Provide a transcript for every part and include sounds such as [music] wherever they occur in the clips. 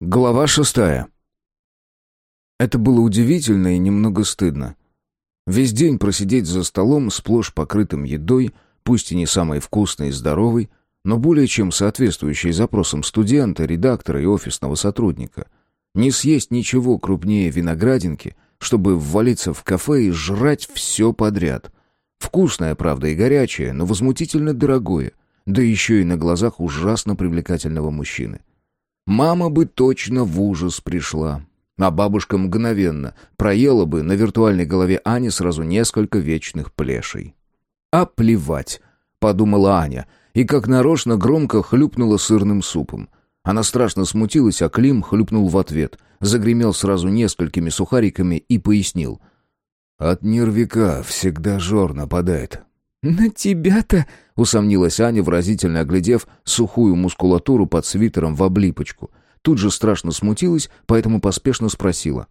Глава шестая. Это было удивительно и немного стыдно. Весь день просидеть за столом, сплошь покрытым едой, пусть и не самой вкусной и здоровой, но более чем соответствующей запросам студента, редактора и офисного сотрудника. Не съесть ничего крупнее виноградинки, чтобы ввалиться в кафе и жрать все подряд. Вкусное, правда, и горячее, но возмутительно дорогое, да еще и на глазах ужасно привлекательного мужчины. Мама бы точно в ужас пришла. А бабушка мгновенно проела бы на виртуальной голове Ани сразу несколько вечных плешей. «А плевать», — подумала Аня, и как нарочно громко хлюпнула сырным супом. Она страшно смутилась, а Клим хлюпнул в ответ, загремел сразу несколькими сухариками и пояснил. «От нервика всегда жор нападает». «На тебя-то...» Усомнилась Аня, выразительно оглядев сухую мускулатуру под свитером в облипочку. Тут же страшно смутилась, поэтому поспешно спросила.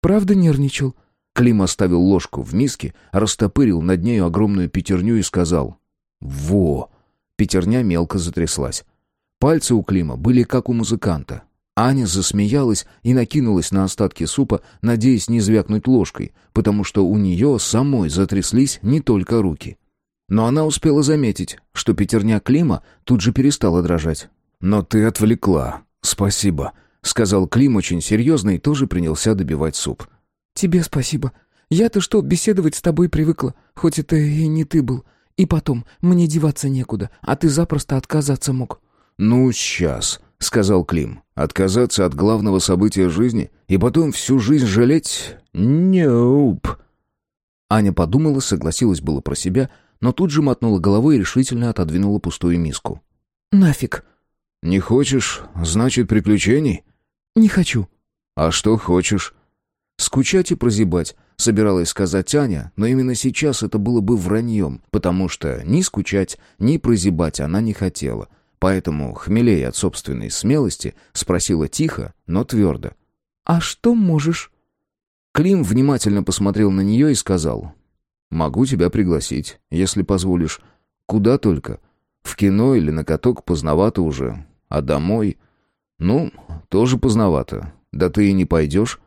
«Правда нервничал?» Клим оставил ложку в миске, растопырил над нею огромную пятерню и сказал «Во!». Пятерня мелко затряслась. Пальцы у Клима были как у музыканта. Аня засмеялась и накинулась на остатки супа, надеясь не звякнуть ложкой, потому что у нее самой затряслись не только руки. Но она успела заметить, что пятерня Клима тут же перестала дрожать. «Но ты отвлекла. Спасибо», — сказал Клим очень серьезно и тоже принялся добивать суп. «Тебе спасибо. Я-то что, беседовать с тобой привыкла, хоть это и не ты был. И потом, мне деваться некуда, а ты запросто отказаться мог». «Ну, сейчас», — сказал Клим. «Отказаться от главного события жизни и потом всю жизнь жалеть? Нюп». Аня подумала, согласилась было про себя — но тут же мотнула головой и решительно отодвинула пустую миску. «Нафиг!» «Не хочешь, значит, приключений?» «Не хочу». «А что хочешь?» «Скучать и прозябать», — собиралась сказать Аня, но именно сейчас это было бы враньем, потому что ни скучать, ни прозябать она не хотела. Поэтому, хмелея от собственной смелости, спросила тихо, но твердо. «А что можешь?» Клим внимательно посмотрел на нее и сказал. Могу тебя пригласить, если позволишь. Куда только. В кино или на каток поздновато уже. А домой? Ну, тоже поздновато. Да ты и не пойдешь.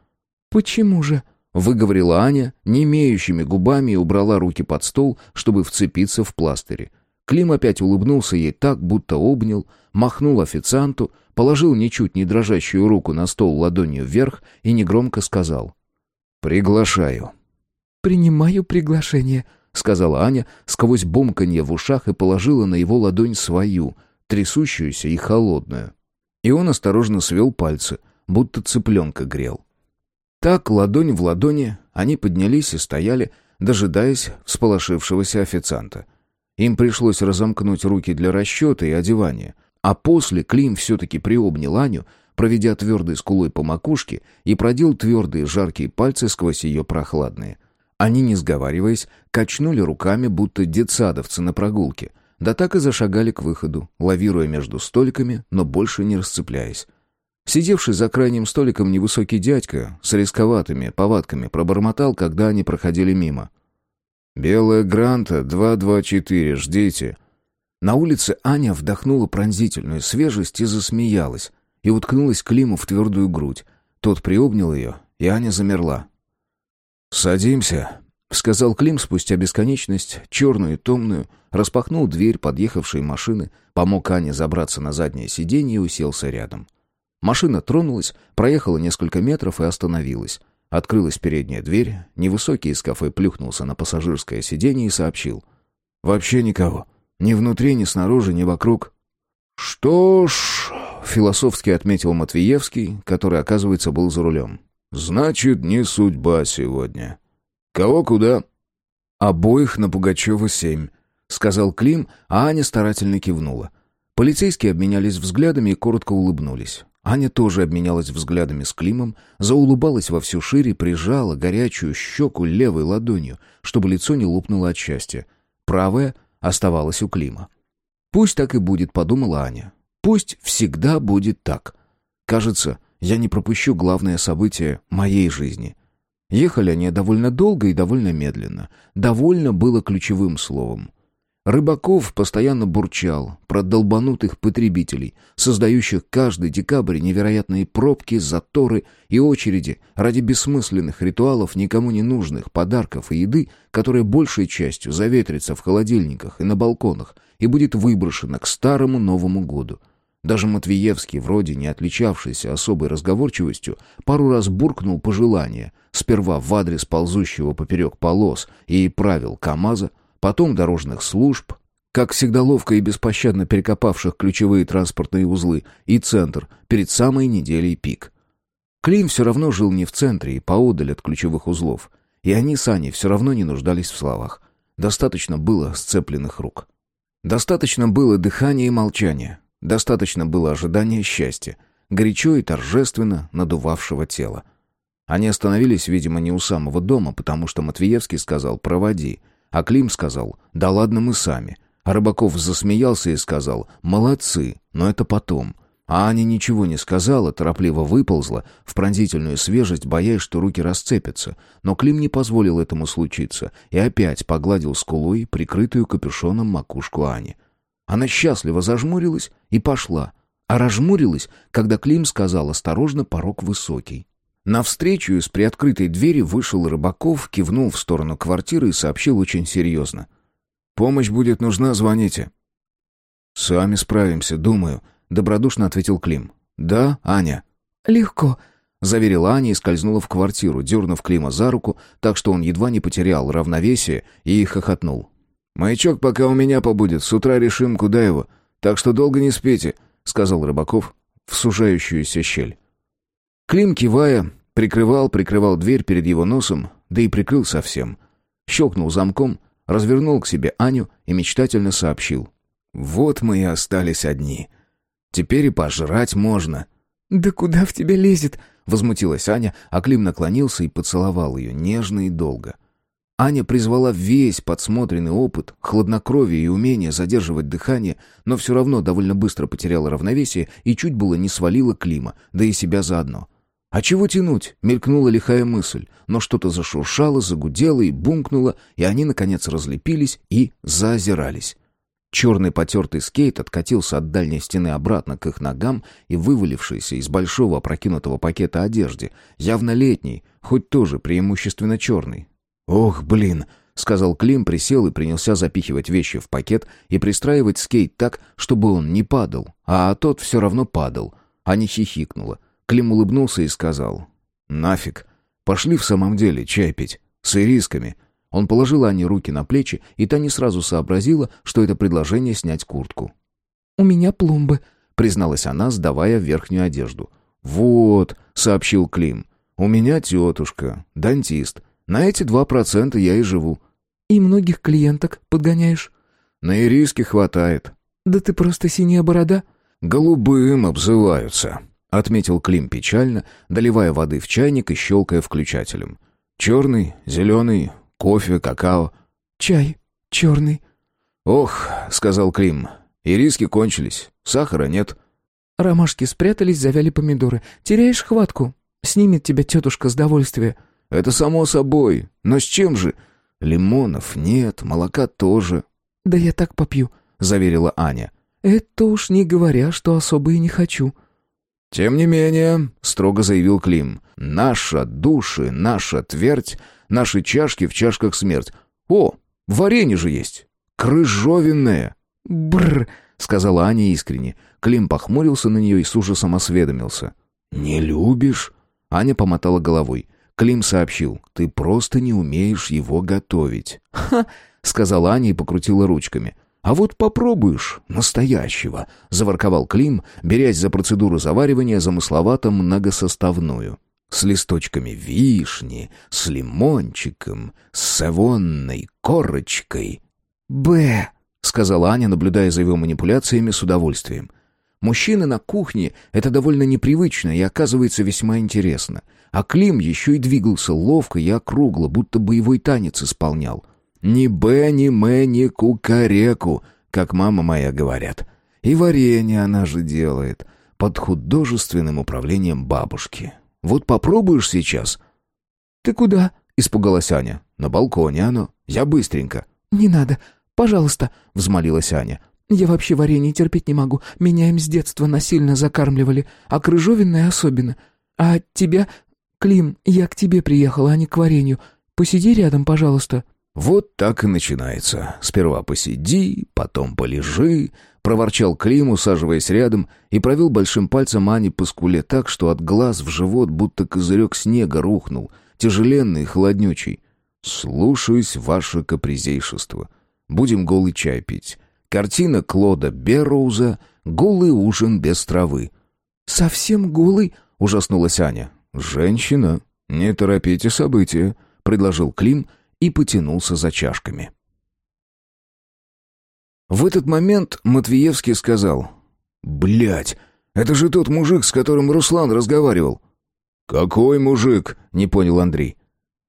Почему же? Выговорила Аня, не имеющими губами и убрала руки под стол, чтобы вцепиться в пластыри. Клим опять улыбнулся ей так, будто обнял, махнул официанту, положил ничуть не дрожащую руку на стол ладонью вверх и негромко сказал «Приглашаю». «Принимаю приглашение», — сказала Аня сквозь бумканье в ушах и положила на его ладонь свою, трясущуюся и холодную. И он осторожно свел пальцы, будто цыпленка грел. Так, ладонь в ладони, они поднялись и стояли, дожидаясь всполошившегося официанта. Им пришлось разомкнуть руки для расчета и одевания, а после Клим все-таки приобнял Аню, проведя твердой скулой по макушке и продел твердые жаркие пальцы сквозь ее прохладные — они, не сговариваясь, качнули руками, будто детсадовцы на прогулке, да так и зашагали к выходу, лавируя между столиками, но больше не расцепляясь. Сидевший за крайним столиком невысокий дядька с рисковатыми повадками пробормотал, когда они проходили мимо. «Белая гранта, 224, ждите». На улице Аня вдохнула пронзительную свежесть и засмеялась, и уткнулась Климу в твердую грудь. Тот приобнял ее, и Аня замерла. «Садимся», — сказал Клим спустя бесконечность, черную и томную, распахнул дверь подъехавшей машины, помог Ане забраться на заднее сиденье и уселся рядом. Машина тронулась, проехала несколько метров и остановилась. Открылась передняя дверь, невысокий из кафе плюхнулся на пассажирское сиденье и сообщил. «Вообще никого. Ни внутри, ни снаружи, ни вокруг». «Что ж...» — философски отметил Матвеевский, который, оказывается, был за рулем. «Значит, не судьба сегодня. Кого куда?» «Обоих на Пугачева семь», — сказал Клим, а Аня старательно кивнула. Полицейские обменялись взглядами и коротко улыбнулись. Аня тоже обменялась взглядами с Климом, заулыбалась во всю шире, прижала горячую щеку левой ладонью, чтобы лицо не лопнуло от счастья. Правая оставалась у Клима. «Пусть так и будет», — подумала Аня. «Пусть всегда будет так». Кажется, я не пропущу главное событие моей жизни. Ехали они довольно долго и довольно медленно. «Довольно» было ключевым словом. Рыбаков постоянно бурчал про долбанутых потребителей, создающих каждый декабрь невероятные пробки, заторы и очереди ради бессмысленных ритуалов, никому не нужных подарков и еды, которая большей частью заветрится в холодильниках и на балконах и будет выброшена к старому Новому году. Даже Матвеевский, вроде не отличавшийся особой разговорчивостью, пару раз буркнул пожелание, сперва в адрес ползущего поперек полос и правил КамАЗа, потом дорожных служб, как всегда ловко и беспощадно перекопавших ключевые транспортные узлы, и центр перед самой неделей пик. Клим все равно жил не в центре и поодаль от ключевых узлов, и они с Аней все равно не нуждались в словах. Достаточно было сцепленных рук. Достаточно было дыхания и молчания. Достаточно было ожидания счастья, горячо и торжественно надувавшего тела. Они остановились, видимо, не у самого дома, потому что Матвеевский сказал «проводи», а Клим сказал «Да ладно мы сами». А Рыбаков засмеялся и сказал «Молодцы, но это потом». А Аня ничего не сказала, торопливо выползла в пронзительную свежесть, боясь, что руки расцепятся. Но Клим не позволил этому случиться и опять погладил скулой прикрытую капюшоном макушку Ани. Она счастливо зажмурилась и пошла, а разжмурилась, когда Клим сказал осторожно, порог высокий. Навстречу из приоткрытой двери вышел Рыбаков, кивнул в сторону квартиры и сообщил очень серьезно. «Помощь будет нужна, звоните». «Сами справимся, думаю», — добродушно ответил Клим. «Да, Аня?» «Легко», — заверила Аня и скользнула в квартиру, дернув Клима за руку, так что он едва не потерял равновесие и хохотнул. «Маячок пока у меня побудет, с утра решим, куда его, так что долго не спите», — сказал Рыбаков в сужающуюся щель. Клим, кивая, прикрывал, прикрывал дверь перед его носом, да и прикрыл совсем. Щелкнул замком, развернул к себе Аню и мечтательно сообщил. «Вот мы и остались одни. Теперь и пожрать можно». «Да куда в тебя лезет?» — возмутилась Аня, а Клим наклонился и поцеловал ее нежно и долго. Аня призвала весь подсмотренный опыт, хладнокровие и умение задерживать дыхание, но все равно довольно быстро потеряла равновесие и чуть было не свалила Клима, да и себя заодно. «А чего тянуть?» — мелькнула лихая мысль, но что-то зашуршало, загудело и бумкнуло, и они, наконец, разлепились и заозирались. Черный потертый скейт откатился от дальней стены обратно к их ногам и вывалившийся из большого опрокинутого пакета одежды, явно летний, хоть тоже преимущественно черный. «Ох, блин!» — сказал Клим, присел и принялся запихивать вещи в пакет и пристраивать скейт так, чтобы он не падал, а тот все равно падал. Аня хихикнула. Клим улыбнулся и сказал. «Нафиг. Пошли в самом деле чай пить. С ирисками». Он положил Ане руки на плечи, и та не сразу сообразила, что это предложение снять куртку. «У меня пломбы», — призналась она, сдавая верхнюю одежду. «Вот», — сообщил Клим, — «у меня тетушка, дантист. На эти два процента я и живу». «И многих клиенток подгоняешь?» «На ириски хватает». «Да ты просто синяя борода». «Голубым обзываются», — отметил Клим печально, доливая воды в чайник и щелкая включателем. «Черный, зеленый, кофе, какао». «Чай черный». «Ох», — сказал Клим, — «ириски кончились, сахара нет». «Ромашки спрятались, завяли помидоры. Теряешь хватку? Снимет тебя тетушка с довольствия». «Это само собой. Но с чем же? Лимонов нет, молока тоже». «Да я так попью», — заверила Аня. «Это уж не говоря, что особо и не хочу». «Тем не менее», — строго заявил Клим, — «наша души, наша твердь, наши чашки в чашках смерть. О, варенье же есть! Крыжовенное!» «Бррр!» — сказала Аня искренне. Клим похмурился на нее и с ужасом осведомился. «Не любишь?» Аня помотала головой. Клим сообщил, «Ты просто не умеешь его готовить». [laughs] «Ха!» — сказала Аня и покрутила ручками. «А вот попробуешь настоящего», — заворковал Клим, берясь за процедуру заваривания замысловато многосоставную. С листочками вишни, с лимончиком, с савонной корочкой. «Б», — сказала Аня, наблюдая за его манипуляциями с удовольствием. Мужчины на кухне — это довольно непривычно и оказывается весьма интересно. А Клим еще и двигался ловко и округло, будто боевой танец исполнял. Ни Б, ни М, ни Кукареку, как мама моя говорят. И варенье она же делает, под художественным управлением бабушки. Вот попробуешь сейчас?» «Ты куда?» — испугалась Аня. «На балконе оно. Я быстренько». «Не надо. Пожалуйста», — взмолилась Аня. «Я вообще варенье терпеть не могу. Меня им с детства насильно закармливали, а крыжовенное особенно. А тебя... Клим, я к тебе приехала, а не к варенью. Посиди рядом, пожалуйста». «Вот так и начинается. Сперва посиди, потом полежи», — проворчал Клим, усаживаясь рядом, и провел большим пальцем Ане по скуле так, что от глаз в живот будто козырек снега рухнул, тяжеленный и холоднючий. «Слушаюсь, ваше капризейшество. Будем голый чай пить. Картина Клода Берроуза «Голый ужин без травы». «Совсем голый?» — ужаснулась Аня. «Женщина, не торопите события», — предложил Клим — и потянулся за чашками. В этот момент Матвеевский сказал «Блядь, это же тот мужик, с которым Руслан разговаривал». «Какой мужик?» — не понял Андрей.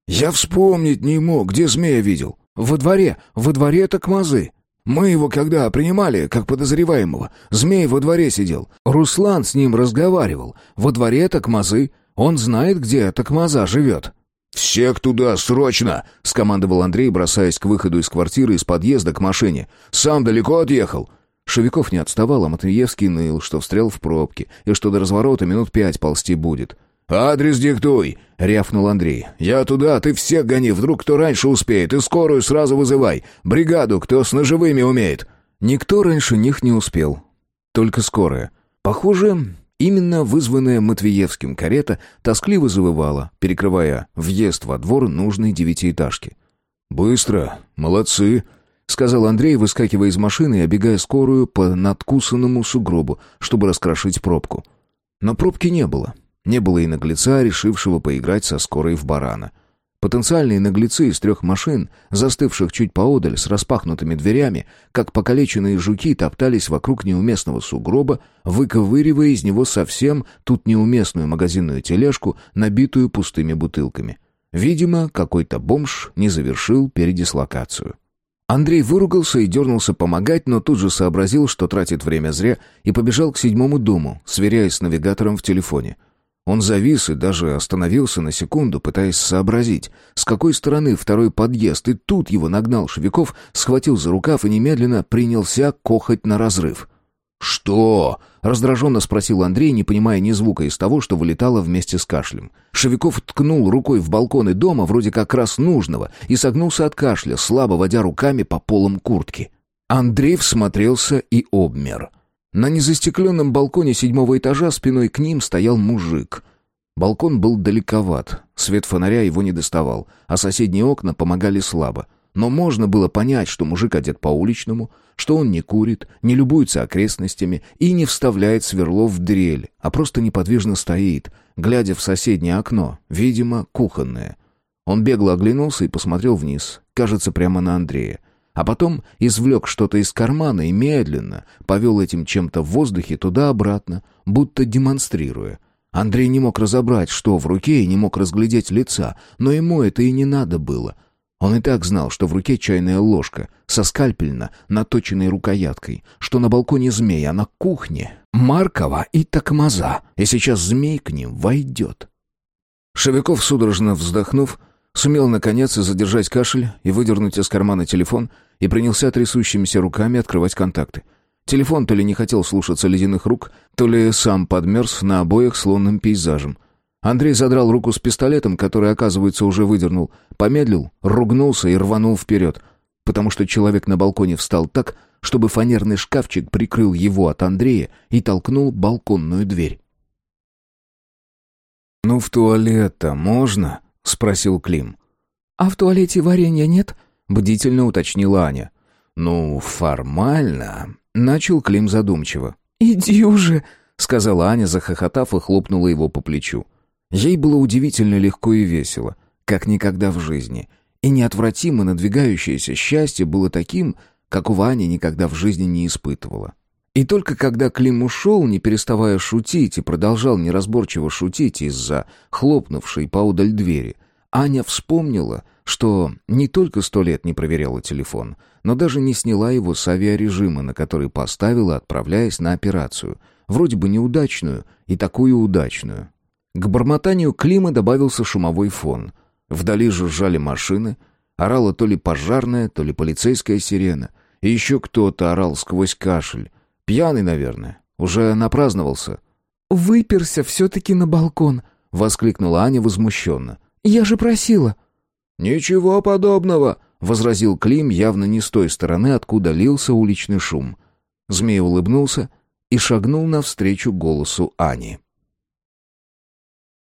«Я вспомнить не мог, где змея видел. Во дворе, во дворе Токмазы. Мы его когда принимали, как подозреваемого, змей во дворе сидел. Руслан с ним разговаривал. Во дворе Токмазы. Он знает, где Токмаза живет». «Всех туда, срочно!» — скомандовал Андрей, бросаясь к выходу из квартиры из подъезда к машине. «Сам далеко отъехал?» Шевиков не отставал, а Матвеевский ныл, что встрял в пробке, и что до разворота минут пять ползти будет. «Адрес диктуй!» — рявкнул Андрей. «Я туда, ты всех гони, вдруг кто раньше успеет, и скорую сразу вызывай. Бригаду, кто с ножевыми умеет». Никто раньше них не успел. Только скорая. Похоже, Именно вызванная Матвеевским карета тоскливо завывала, перекрывая въезд во двор нужной девятиэтажки. «Быстро, молодцы», — сказал Андрей, выскакивая из машины и обегая скорую по надкусанному сугробу, чтобы раскрошить пробку. Но пробки не было. Не было и наглеца, решившего поиграть со скорой в барана. Потенциальные наглецы из трех машин, застывших чуть поодаль с распахнутыми дверями, как покалеченные жуки, топтались вокруг неуместного сугроба, выковыривая из него совсем тут неуместную магазинную тележку, набитую пустыми бутылками. Видимо, какой-то бомж не завершил передислокацию. Андрей выругался и дернулся помогать, но тут же сообразил, что тратит время зря, и побежал к седьмому дому, сверяясь с навигатором в телефоне — он завис и даже остановился на секунду, пытаясь сообразить, с какой стороны второй подъезд, и тут его нагнал Шевиков, схватил за рукав и немедленно принялся кохать на разрыв. «Что?» — раздраженно спросил Андрей, не понимая ни звука из того, что вылетало вместе с кашлем. Шевиков ткнул рукой в балконы дома, вроде как раз нужного, и согнулся от кашля, слабо водя руками по полам куртки. Андрей всмотрелся и обмер — на незастекленном балконе седьмого этажа спиной к ним стоял мужик. Балкон был далековат, свет фонаря его не доставал, а соседние окна помогали слабо. Но можно было понять, что мужик одет по-уличному, что он не курит, не любуется окрестностями и не вставляет сверло в дрель, а просто неподвижно стоит, глядя в соседнее окно, видимо, кухонное. Он бегло оглянулся и посмотрел вниз, кажется, прямо на Андрея а потом извлек что-то из кармана и медленно повел этим чем-то в воздухе туда-обратно, будто демонстрируя. Андрей не мог разобрать, что в руке, и не мог разглядеть лица, но ему это и не надо было. Он и так знал, что в руке чайная ложка со скальпельно наточенной рукояткой, что на балконе змей, а на кухне Маркова и Такмаза, и сейчас змей к ним войдет. Шевиков, судорожно вздохнув, Сумел, наконец, задержать кашель и выдернуть из кармана телефон и принялся трясущимися руками открывать контакты. Телефон то ли не хотел слушаться ледяных рук, то ли сам подмерз на обоях с лунным пейзажем. Андрей задрал руку с пистолетом, который, оказывается, уже выдернул, помедлил, ругнулся и рванул вперед, потому что человек на балконе встал так, чтобы фанерный шкафчик прикрыл его от Андрея и толкнул балконную дверь. «Ну, в туалет-то можно?» — спросил Клим. «А в туалете варенья нет?» — бдительно уточнила Аня. «Ну, формально...» — начал Клим задумчиво. «Иди уже!» — сказала Аня, захохотав и хлопнула его по плечу. Ей было удивительно легко и весело, как никогда в жизни. И неотвратимо надвигающееся счастье было таким, какого Аня никогда в жизни не испытывала. И только когда Клим ушел, не переставая шутить, и продолжал неразборчиво шутить из-за хлопнувшей поудаль двери, Аня вспомнила, что не только сто лет не проверяла телефон, но даже не сняла его с авиарежима, на который поставила, отправляясь на операцию. Вроде бы неудачную и такую удачную. К бормотанию Клима добавился шумовой фон. Вдали жужжали машины, Орала то ли пожарная, то ли полицейская сирена. И еще кто-то орал сквозь кашель. Пьяный, наверное. Уже напраздновался. «Выперся все-таки на балкон», — воскликнула Аня возмущенно. «Я же просила». «Ничего подобного», — возразил Клим явно не с той стороны, откуда лился уличный шум. Змей улыбнулся и шагнул навстречу голосу Ани.